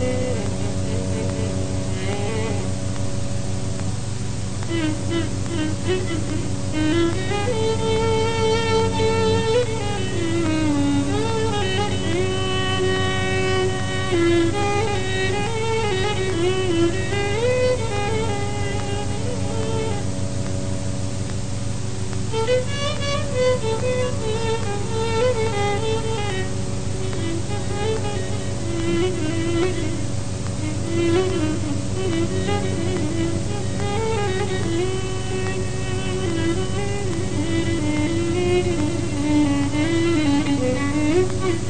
Yeah.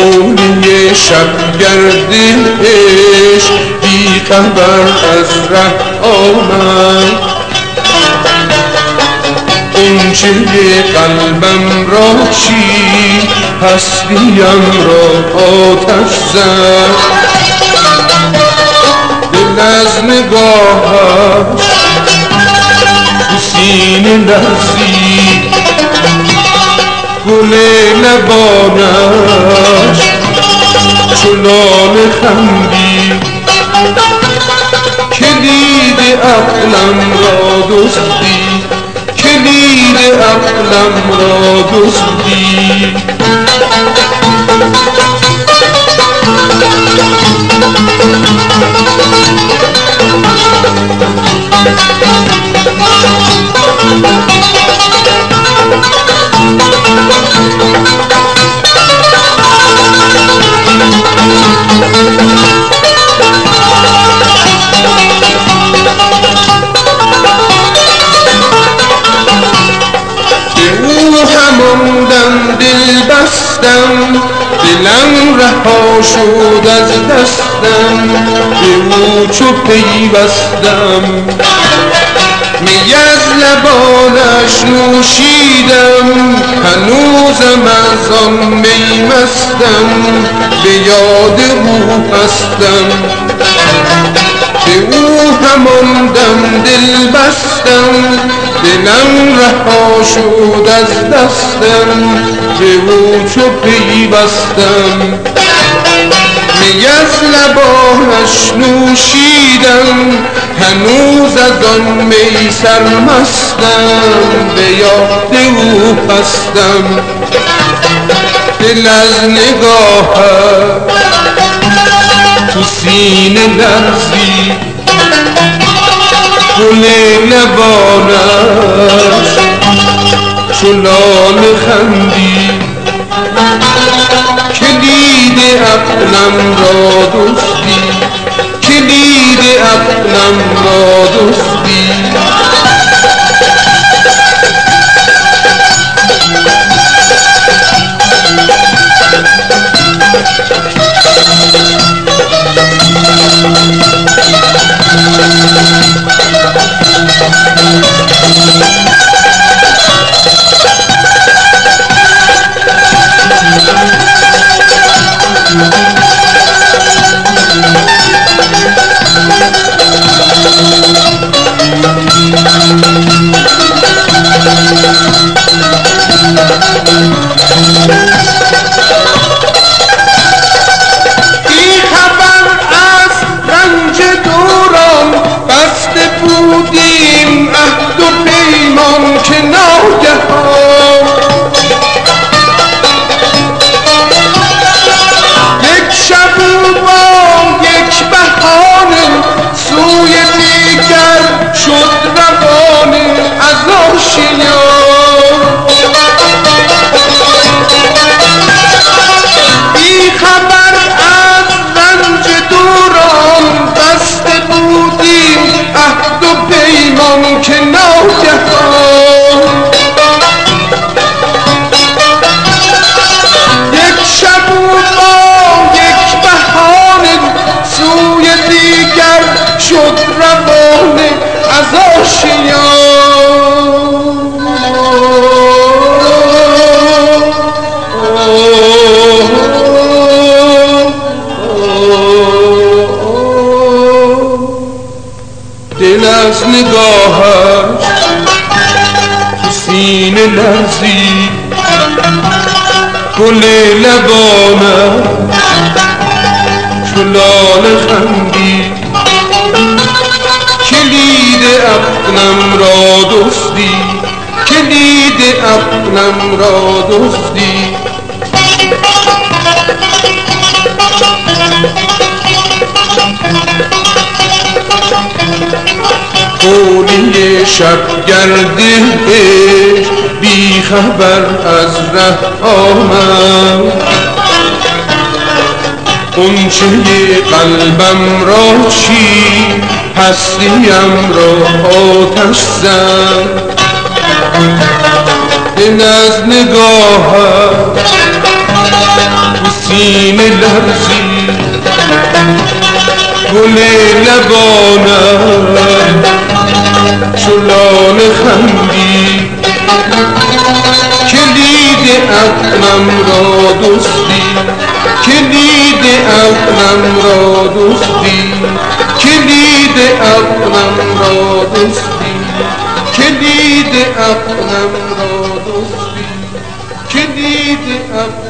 خونه شب گردش بی خبر از ره آمد اونچه قلبم را چی هستیم را آتش زد دل از نگاهش سینه لرزید گل لبانش چنان دلم رها شد از دستم به او چو پیوستم. می از لبانش نوشیدم هنوزم از آن می مستم به یاد او هستم. به او همان دم دل بستم. دلم رها شد از دستم به او چو پیوستم می از لبانش نوشیدم هنوز از آن می سرمستم به یاد او هستم دل از نگاهت تو سینه لرزی گل لبانش چنان خندی کلید عقلم را دستی کلید عقلم را شد روانه از دل از نگاهش تو سینه لرزی گل لبانه چو لاله خندید را دستی خونی شب گرده بی خبر از ره آمد. اونچه قلبم را چی؟ هستیم را آتش زد. دل از نگاهت سینه لرزی. گل لبانم چلان خندی کلید عقلم را دستی کلید عقلم را دستی کلید عقلم را دستی کلید عقلم را را دستی کلید عقلم